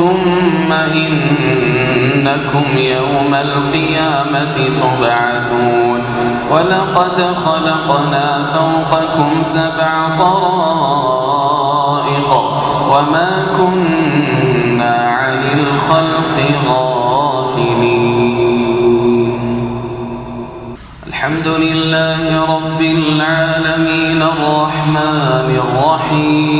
ثم إنكم يوم القيامة تبعثون. ولقد خلقنا فوقكم سبع طرائق وما كنا عن الخلق غافلين. الحمد لله رب العالمين الرحمن الرحيم.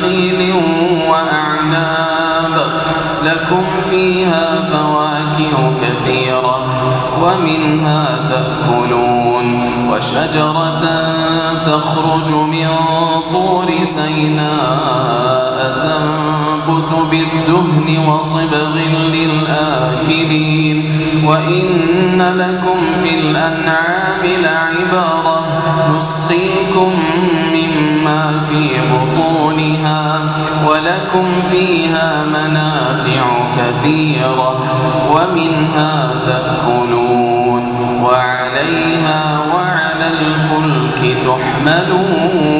نخيل وأعناب. لكم فيها فواكه كثيرة ومنها تأكلون. وشجرة تخرج من طور سيناء تنبت بالدهن وصبغ للآكلين. وإن لكم في الأنعام لعبرة. نسقيكم ولكم فيها منافع كثيرة ومنها تأكلون وعليها وعلى الفلك تحملون